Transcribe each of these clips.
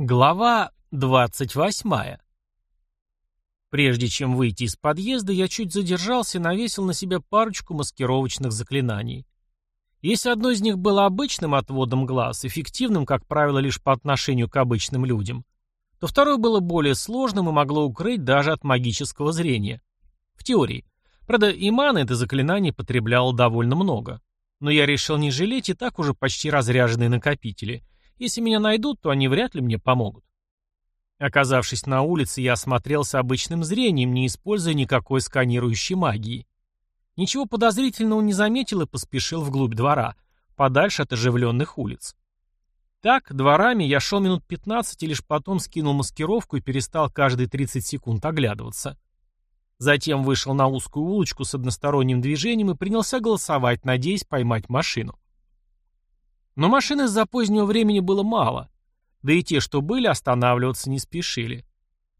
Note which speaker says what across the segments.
Speaker 1: Глава 28. Прежде чем выйти из подъезда, я чуть задержался и навесил на себя парочку маскировочных заклинаний. Если одно из них было обычным отводом глаз, эффективным, как правило, лишь по отношению к обычным людям, то второе было более сложным и могло укрыть даже от магического зрения. В теории. Правда, и маны это заклинание потребляло довольно много. Но я решил не жалеть и так уже почти разряженные накопители — если меня найдут, то они вряд ли мне помогут. Оказавшись на улице, я осмотрелся обычным зрением, не используя никакой сканирующей магии. Ничего подозрительного не заметил и поспешил вглубь двора, подальше от оживленных улиц. Так, дворами я шел минут 15 и лишь потом скинул маскировку и перестал каждые 30 секунд оглядываться. Затем вышел на узкую улочку с односторонним движением и принялся голосовать, надеясь поймать машину. Но машин из-за позднего времени было мало. Да и те, что были, останавливаться не спешили.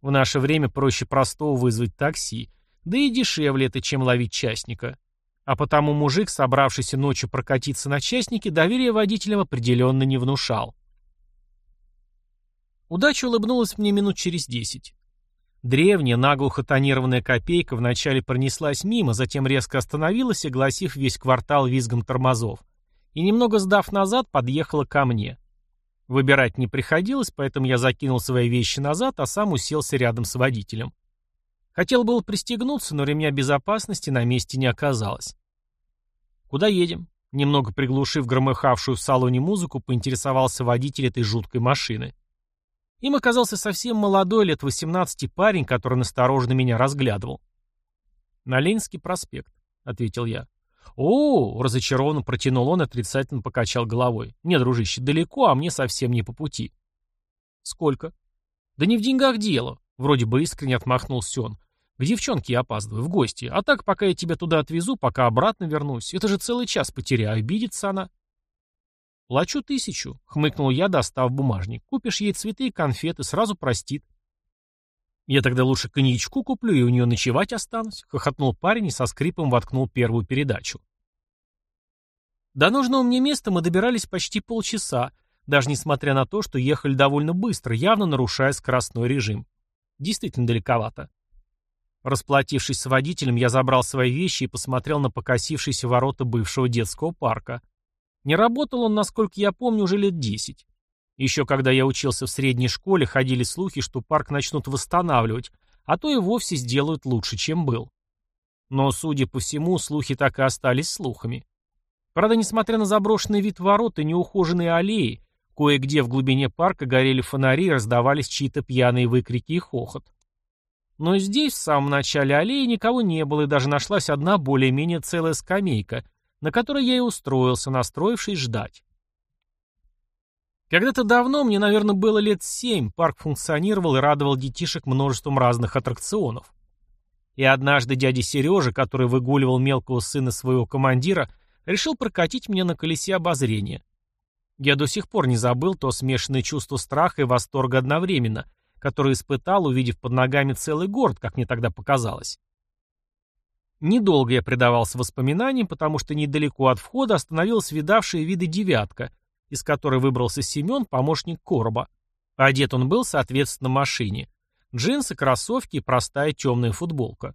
Speaker 1: В наше время проще простого вызвать такси. Да и дешевле это, чем ловить частника. А потому мужик, собравшийся ночью прокатиться на частнике, доверие водителям определенно не внушал. Удача улыбнулась мне минут через десять. Древняя, наглухо тонированная копейка вначале пронеслась мимо, затем резко остановилась, огласив весь квартал визгом тормозов и, немного сдав назад, подъехала ко мне. Выбирать не приходилось, поэтому я закинул свои вещи назад, а сам уселся рядом с водителем. Хотел было пристегнуться, но ремня безопасности на месте не оказалось. «Куда едем?» Немного приглушив громыхавшую в салоне музыку, поинтересовался водитель этой жуткой машины. Им оказался совсем молодой, лет 18 парень, который настороженно меня разглядывал. «На Ленинский проспект», — ответил я. «О!» — разочарованно протянул он, отрицательно покачал головой. «Не, дружище, далеко, а мне совсем не по пути». «Сколько?» «Да не в деньгах дело», — вроде бы искренне отмахнулся он. «К девчонке я опаздываю, в гости. А так, пока я тебя туда отвезу, пока обратно вернусь. Это же целый час потеряю, обидится она». «Плачу тысячу», — хмыкнул я, достав бумажник. «Купишь ей цветы и конфеты, сразу простит». «Я тогда лучше коньячку куплю и у нее ночевать останусь», — хохотнул парень и со скрипом воткнул первую передачу. До нужного мне места мы добирались почти полчаса, даже несмотря на то, что ехали довольно быстро, явно нарушая скоростной режим. Действительно далековато. Расплатившись с водителем, я забрал свои вещи и посмотрел на покосившиеся ворота бывшего детского парка. Не работал он, насколько я помню, уже лет десять. Еще когда я учился в средней школе, ходили слухи, что парк начнут восстанавливать, а то и вовсе сделают лучше, чем был. Но, судя по всему, слухи так и остались слухами. Правда, несмотря на заброшенный вид ворот и неухоженные аллеи, кое-где в глубине парка горели фонари и раздавались чьи-то пьяные выкрики и хохот. Но здесь, в самом начале аллеи, никого не было, и даже нашлась одна более-менее целая скамейка, на которой я и устроился, настроившись ждать. Когда-то давно, мне, наверное, было лет семь, парк функционировал и радовал детишек множеством разных аттракционов. И однажды дядя Сережа, который выгуливал мелкого сына своего командира, решил прокатить меня на колесе обозрения. Я до сих пор не забыл то смешанное чувство страха и восторга одновременно, которое испытал, увидев под ногами целый город, как мне тогда показалось. Недолго я предавался воспоминаниям, потому что недалеко от входа остановилась видавшая виды девятка, из которой выбрался Семен, помощник короба. Одет он был, соответственно, машине. Джинсы, кроссовки и простая темная футболка.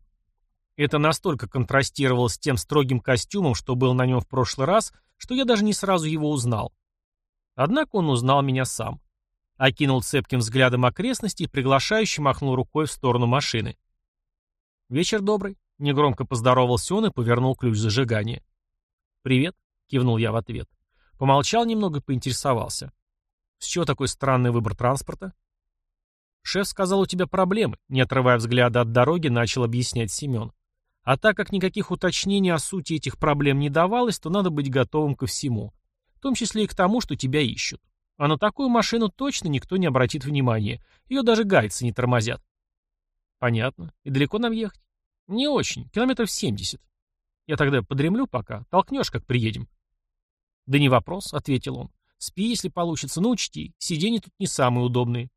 Speaker 1: Это настолько контрастировало с тем строгим костюмом, что был на нем в прошлый раз, что я даже не сразу его узнал. Однако он узнал меня сам. Окинул цепким взглядом окрестности и приглашающе махнул рукой в сторону машины. «Вечер добрый», — негромко поздоровался он и повернул ключ зажигания. «Привет», — кивнул я в ответ. Помолчал немного и поинтересовался. «С чего такой странный выбор транспорта?» «Шеф сказал, у тебя проблемы», — не отрывая взгляда от дороги, начал объяснять Семен. А так как никаких уточнений о сути этих проблем не давалось, то надо быть готовым ко всему. В том числе и к тому, что тебя ищут. А на такую машину точно никто не обратит внимания. Ее даже гайцы не тормозят. Понятно. И далеко нам ехать? Не очень. Километров 70. Я тогда подремлю пока. Толкнешь, как приедем. Да не вопрос, ответил он. Спи, если получится, но учти, сиденья тут не самые удобные.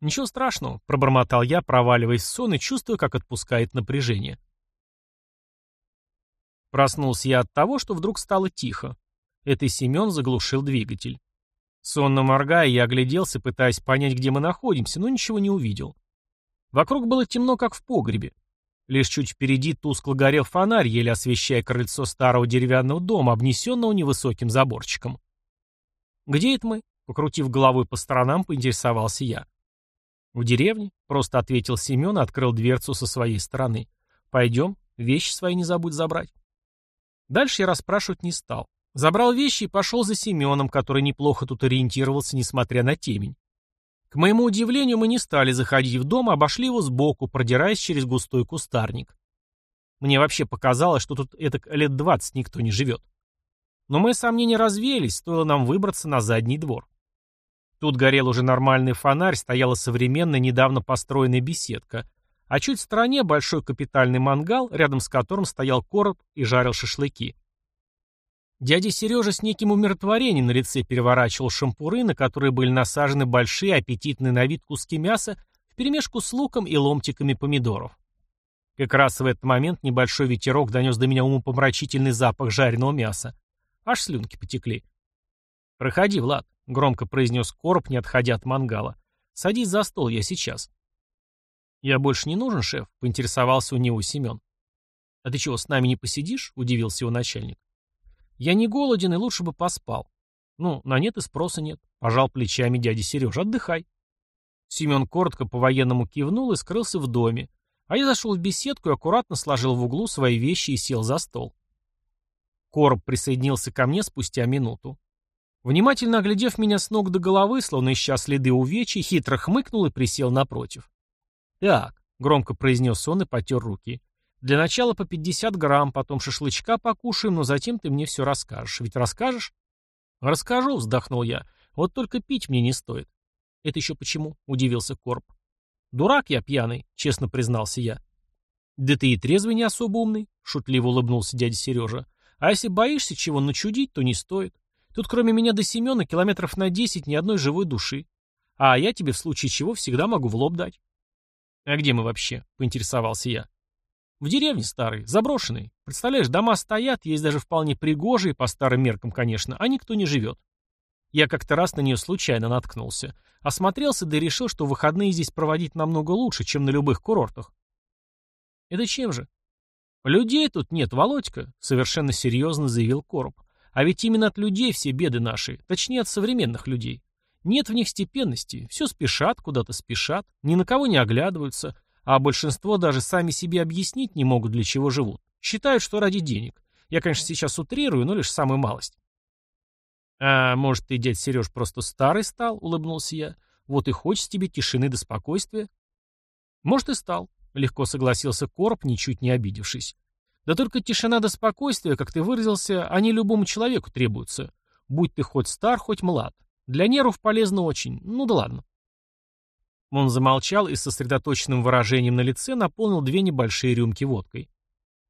Speaker 1: «Ничего страшного», — пробормотал я, проваливаясь в сон и чувствуя, как отпускает напряжение. Проснулся я от того, что вдруг стало тихо. Это Семен заглушил двигатель. Сонно моргая, я огляделся, пытаясь понять, где мы находимся, но ничего не увидел. Вокруг было темно, как в погребе. Лишь чуть впереди тускло горел фонарь, еле освещая крыльцо старого деревянного дома, обнесенного невысоким заборчиком. «Где это мы?» — покрутив головой по сторонам, поинтересовался я. «В деревне», — просто ответил Семен и открыл дверцу со своей стороны. «Пойдем, вещи свои не забудь забрать». Дальше я расспрашивать не стал. Забрал вещи и пошел за Семеном, который неплохо тут ориентировался, несмотря на темень. К моему удивлению, мы не стали заходить в дом, а обошли его сбоку, продираясь через густой кустарник. Мне вообще показалось, что тут это лет двадцать никто не живет. Но мои сомнения развеялись, стоило нам выбраться на задний двор. Тут горел уже нормальный фонарь, стояла современная, недавно построенная беседка, а чуть в стороне большой капитальный мангал, рядом с которым стоял короб и жарил шашлыки. Дядя Сережа с неким умиротворением на лице переворачивал шампуры, на которые были насажены большие аппетитные на вид куски мяса вперемешку с луком и ломтиками помидоров. Как раз в этот момент небольшой ветерок донес до меня умопомрачительный запах жареного мяса. Аж слюнки потекли. «Проходи, Влад», — громко произнес короб, не отходя от мангала. «Садись за стол, я сейчас». «Я больше не нужен, шеф?» — поинтересовался у него Семен. «А ты чего, с нами не посидишь?» — удивился его начальник. «Я не голоден и лучше бы поспал». «Ну, на нет и спроса нет», — пожал плечами дядя Сережа. «Отдыхай». Семен коротко по-военному кивнул и скрылся в доме, а я зашел в беседку и аккуратно сложил в углу свои вещи и сел за стол. Короб присоединился ко мне спустя минуту. Внимательно оглядев меня с ног до головы, словно ища следы увечий, хитро хмыкнул и присел напротив. «Так», — громко произнес он и потер руки, — «для начала по 50 грамм, потом шашлычка покушаем, но затем ты мне все расскажешь. Ведь расскажешь?» «Расскажу», — вздохнул я, — «вот только пить мне не стоит». «Это еще почему?» — удивился Корп. «Дурак я пьяный», — честно признался я. «Да ты и трезвый не особо умный», — шутливо улыбнулся дядя Сережа. «А если боишься чего начудить, то не стоит. Тут кроме меня до Семена километров на десять ни одной живой души. А я тебе в случае чего всегда могу в лоб дать. А где мы вообще? Поинтересовался я. В деревне старой, заброшенной. Представляешь, дома стоят, есть даже вполне пригожие, по старым меркам, конечно, а никто не живет. Я как-то раз на нее случайно наткнулся. Осмотрелся, да и решил, что выходные здесь проводить намного лучше, чем на любых курортах. Это чем же? Людей тут нет, Володька, совершенно серьезно заявил Короб. А ведь именно от людей все беды наши, точнее от современных людей. Нет в них степенности, все спешат, куда-то спешат, ни на кого не оглядываются, а большинство даже сами себе объяснить не могут, для чего живут. Считают, что ради денег. Я, конечно, сейчас утрирую, но лишь самую малость. «А может, ты, дядь Сереж, просто старый стал?» — улыбнулся я. «Вот и хочется тебе тишины до спокойствия». «Может, и стал», — легко согласился Короб, ничуть не обидевшись. Да только тишина до спокойствия, как ты выразился, они любому человеку требуются. Будь ты хоть стар, хоть млад. Для нервов полезно очень. Ну да ладно. Он замолчал и с сосредоточенным выражением на лице наполнил две небольшие рюмки водкой.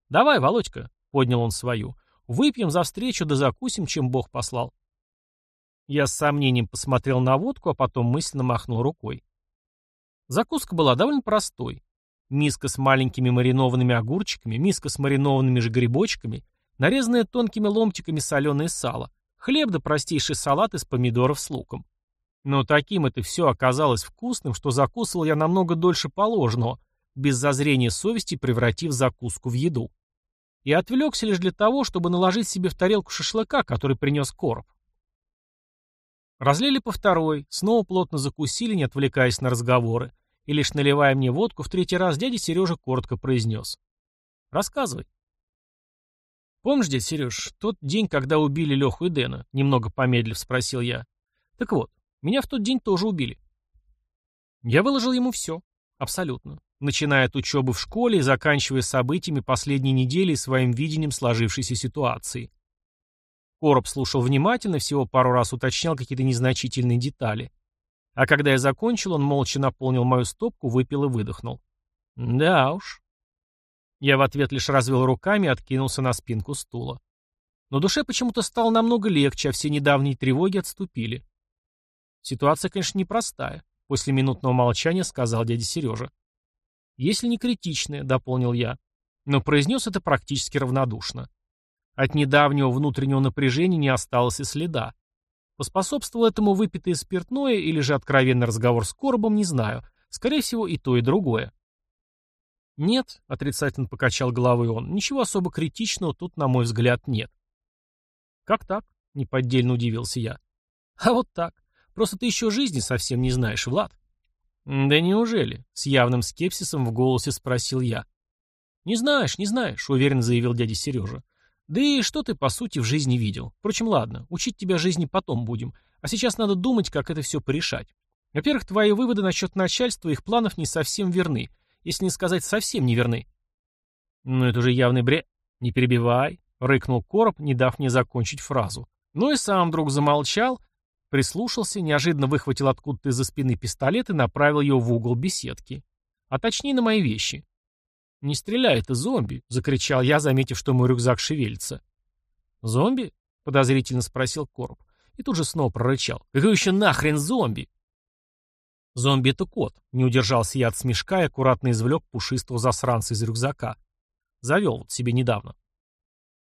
Speaker 1: «Давай, Володька», — поднял он свою, — «выпьем за встречу да закусим, чем Бог послал». Я с сомнением посмотрел на водку, а потом мысленно махнул рукой. Закуска была довольно простой. Миска с маленькими маринованными огурчиками, миска с маринованными же грибочками, нарезанное тонкими ломтиками соленое сало, хлеб да простейший салат из помидоров с луком. Но таким это все оказалось вкусным, что закусывал я намного дольше положенного, без зазрения совести превратив закуску в еду. И отвлекся лишь для того, чтобы наложить себе в тарелку шашлыка, который принес короб. Разлили по второй, снова плотно закусили, не отвлекаясь на разговоры, и лишь наливая мне водку, в третий раз дядя Сережа коротко произнес. «Рассказывай». «Помнишь, дядя Сереж, тот день, когда убили Леху и Дэна?» Немного помедлив спросил я. «Так вот, меня в тот день тоже убили». Я выложил ему все. Абсолютно. Начиная от учебы в школе и заканчивая событиями последней недели и своим видением сложившейся ситуации. Короб слушал внимательно, всего пару раз уточнял какие-то незначительные детали. А когда я закончил, он молча наполнил мою стопку, выпил и выдохнул. Да уж. Я в ответ лишь развел руками и откинулся на спинку стула. Но душе почему-то стало намного легче, а все недавние тревоги отступили. Ситуация, конечно, непростая, после минутного молчания сказал дядя Сережа. Если не критичная, дополнил я, но произнес это практически равнодушно. От недавнего внутреннего напряжения не осталось и следа. Поспособствовал этому выпитое спиртное или же откровенный разговор с коробом, не знаю. Скорее всего, и то, и другое. «Нет», — отрицательно покачал головой он, — «ничего особо критичного тут, на мой взгляд, нет». «Как так?» — неподдельно удивился я. «А вот так. Просто ты еще жизни совсем не знаешь, Влад». «Да неужели?» — с явным скепсисом в голосе спросил я. «Не знаешь, не знаешь», — уверенно заявил дядя Сережа. «Да и что ты, по сути, в жизни видел? Впрочем, ладно, учить тебя жизни потом будем. А сейчас надо думать, как это все порешать. Во-первых, твои выводы насчет начальства и их планов не совсем верны, если не сказать совсем не верны». «Ну это уже явный бред. Не перебивай», — рыкнул Короб, не дав мне закончить фразу. Ну и сам вдруг замолчал, прислушался, неожиданно выхватил откуда-то из-за спины пистолет и направил его в угол беседки. А точнее на мои вещи. «Не стреляй, это зомби!» — закричал я, заметив, что мой рюкзак шевелится. «Зомби?» — подозрительно спросил Короб. И тут же снова прорычал. «Какой еще нахрен зомби?» «Зомби — это кот», — не удержался я от смешка и аккуратно извлек пушистого засранца из рюкзака. Завел вот себе недавно.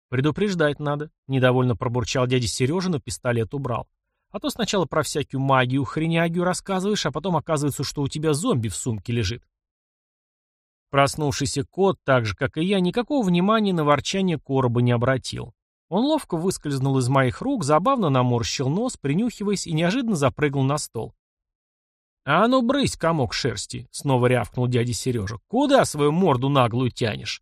Speaker 1: «Предупреждать надо», — недовольно пробурчал дядя Сережа, но пистолет убрал. «А то сначала про всякую магию, хренягию рассказываешь, а потом оказывается, что у тебя зомби в сумке лежит». Проснувшийся кот, так же, как и я, никакого внимания на ворчание короба не обратил. Он ловко выскользнул из моих рук, забавно наморщил нос, принюхиваясь, и неожиданно запрыгнул на стол. «А ну, брысь, комок шерсти!» — снова рявкнул дядя Сережа. «Куда свою морду наглую тянешь?»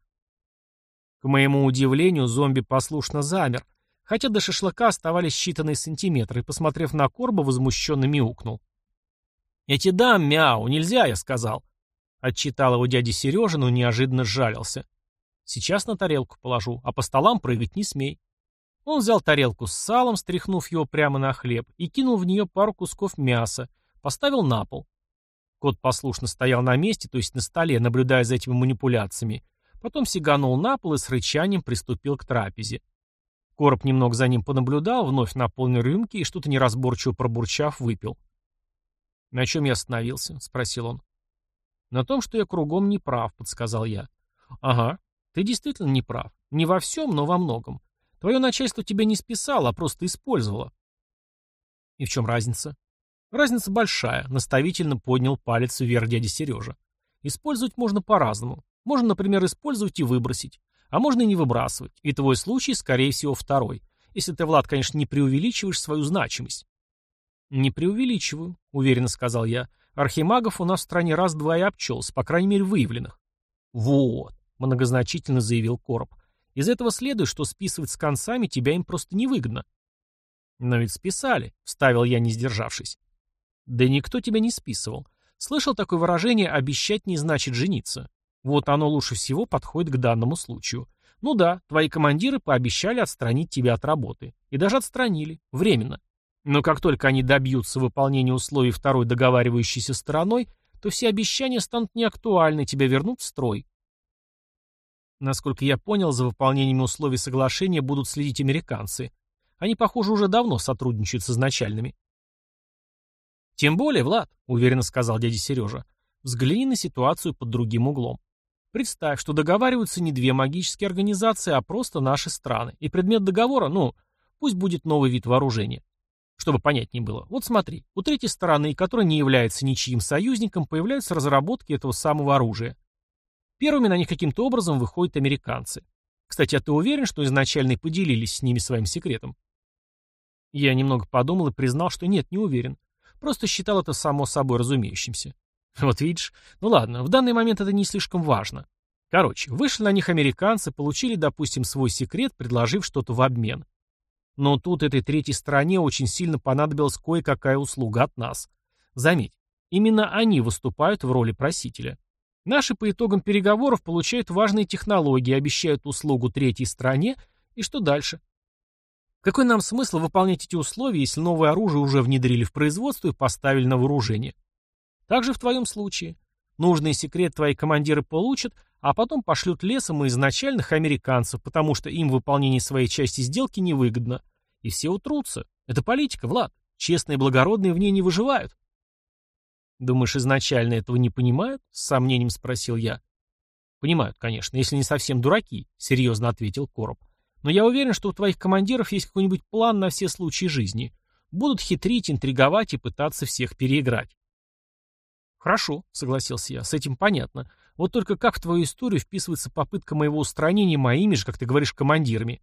Speaker 1: К моему удивлению, зомби послушно замер, хотя до шашлыка оставались считанные сантиметры, и, посмотрев на Корба, возмущенно мяукнул. «Я тебе дам, мяу, нельзя, я сказал!» Отчитал его дядя Сережа, но неожиданно сжалился. «Сейчас на тарелку положу, а по столам прыгать не смей». Он взял тарелку с салом, стряхнув его прямо на хлеб, и кинул в нее пару кусков мяса, поставил на пол. Кот послушно стоял на месте, то есть на столе, наблюдая за этими манипуляциями, Потом сиганул на пол и с рычанием приступил к трапезе. Короб немного за ним понаблюдал, вновь наполнил рюмки и что-то неразборчиво пробурчав, выпил. «На чем я остановился?» — спросил он. «На том, что я кругом не прав», — подсказал я. «Ага, ты действительно не прав. Не во всем, но во многом. Твое начальство тебя не списало, а просто использовало». «И в чем разница?» «Разница большая», — наставительно поднял палец вверх дядя Сережа. «Использовать можно по-разному. Можно, например, использовать и выбросить. А можно и не выбрасывать. И твой случай, скорее всего, второй. Если ты, Влад, конечно, не преувеличиваешь свою значимость. «Не преувеличиваю», — уверенно сказал я. «Архимагов у нас в стране раз-два и обчелся, по крайней мере, выявленных». «Вот», — многозначительно заявил Короб. «Из этого следует, что списывать с концами тебя им просто невыгодно». «Но ведь списали», — вставил я, не сдержавшись. «Да никто тебя не списывал. Слышал такое выражение «обещать не значит жениться». Вот оно лучше всего подходит к данному случаю. Ну да, твои командиры пообещали отстранить тебя от работы. И даже отстранили. Временно. Но как только они добьются выполнения условий второй договаривающейся стороной, то все обещания станут неактуальны, тебя вернут в строй. Насколько я понял, за выполнением условий соглашения будут следить американцы. Они, похоже, уже давно сотрудничают с изначальными. «Тем более, Влад», — уверенно сказал дядя Сережа, — «взгляни на ситуацию под другим углом. Представь, что договариваются не две магические организации, а просто наши страны. И предмет договора, ну, пусть будет новый вид вооружения. Чтобы понятнее было. Вот смотри, у третьей стороны, которая не является ничьим союзником, появляются разработки этого самого оружия. Первыми на них каким-то образом выходят американцы. Кстати, а ты уверен, что изначально поделились с ними своим секретом? Я немного подумал и признал, что нет, не уверен. Просто считал это само собой разумеющимся. Вот видишь? Ну ладно, в данный момент это не слишком важно. Короче, вышли на них американцы, получили, допустим, свой секрет, предложив что-то в обмен. Но тут этой третьей стороне очень сильно понадобилась кое-какая услуга от нас. Заметь, именно они выступают в роли просителя. Наши по итогам переговоров получают важные технологии, обещают услугу третьей стране, и что дальше? Какой нам смысл выполнять эти условия, если новое оружие уже внедрили в производство и поставили на вооружение? Так же в твоем случае. Нужный секрет твои командиры получат, а потом пошлют лесом и изначальных американцев, потому что им выполнение своей части сделки невыгодно. И все утрутся. Это политика, Влад. Честные и благородные в ней не выживают. Думаешь, изначально этого не понимают? С сомнением спросил я. Понимают, конечно, если не совсем дураки, серьезно ответил Короб. Но я уверен, что у твоих командиров есть какой-нибудь план на все случаи жизни. Будут хитрить, интриговать и пытаться всех переиграть. «Хорошо», — согласился я, — «с этим понятно. Вот только как в твою историю вписывается попытка моего устранения моими же, как ты говоришь, командирами?»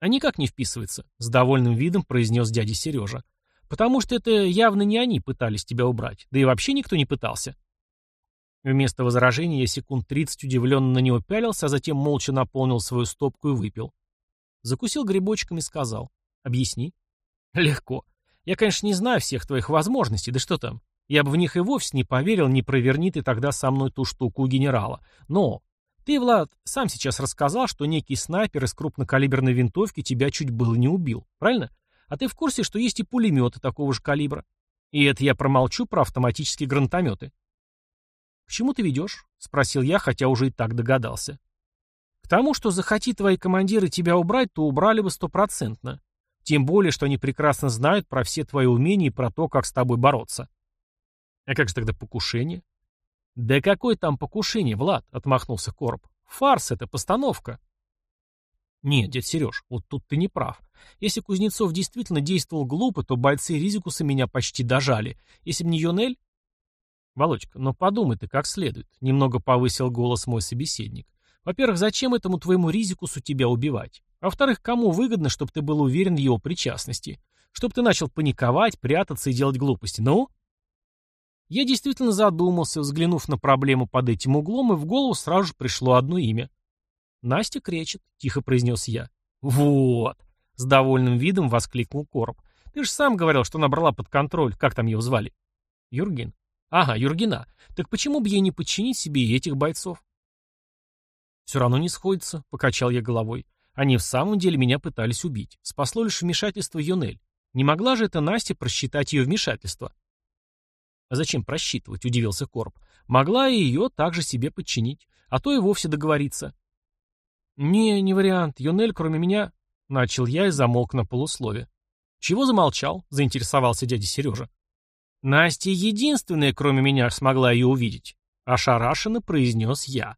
Speaker 1: «А никак не вписывается», — с довольным видом произнес дядя Сережа. «Потому что это явно не они пытались тебя убрать, да и вообще никто не пытался». Вместо возражения я секунд тридцать удивленно на него пялился, а затем молча наполнил свою стопку и выпил. Закусил грибочком и сказал. «Объясни». «Легко. Я, конечно, не знаю всех твоих возможностей, да что там. Я бы в них и вовсе не поверил, не проверни ты тогда со мной ту штуку у генерала. Но ты, Влад, сам сейчас рассказал, что некий снайпер из крупнокалиберной винтовки тебя чуть было не убил, правильно? А ты в курсе, что есть и пулеметы такого же калибра? И это я промолчу про автоматические гранатометы. «К чему ты ведешь?» — спросил я, хотя уже и так догадался. «К тому, что захоти твои командиры тебя убрать, то убрали бы стопроцентно. Тем более, что они прекрасно знают про все твои умения и про то, как с тобой бороться. А как же тогда покушение? Да какое там покушение, Влад, отмахнулся Короб. Фарс это, постановка. Нет, дед Сереж, вот тут ты не прав. Если Кузнецов действительно действовал глупо, то бойцы Ризикуса меня почти дожали. Если бы не Юнель... Володька, но подумай ты как следует. Немного повысил голос мой собеседник. Во-первых, зачем этому твоему Ризикусу тебя убивать? А во-вторых, кому выгодно, чтобы ты был уверен в его причастности? Чтобы ты начал паниковать, прятаться и делать глупости. Ну? Я действительно задумался, взглянув на проблему под этим углом, и в голову сразу же пришло одно имя. «Настя кречет», — тихо произнес я. «Вот!» — с довольным видом воскликнул Короб. «Ты же сам говорил, что набрала под контроль. Как там его звали?» «Юрген». «Ага, Юргена. Так почему бы ей не подчинить себе и этих бойцов?» «Все равно не сходится», — покачал я головой. «Они в самом деле меня пытались убить. Спасло лишь вмешательство Юнель. Не могла же эта Настя просчитать ее вмешательство?» «А зачем просчитывать?» — удивился Корп. «Могла и ее также себе подчинить, а то и вовсе договориться». «Не, не вариант. Юнель, кроме меня...» — начал я и замолк на полуслове. «Чего замолчал?» — заинтересовался дядя Сережа. «Настя единственная, кроме меня, смогла ее увидеть», — ошарашенно произнес я.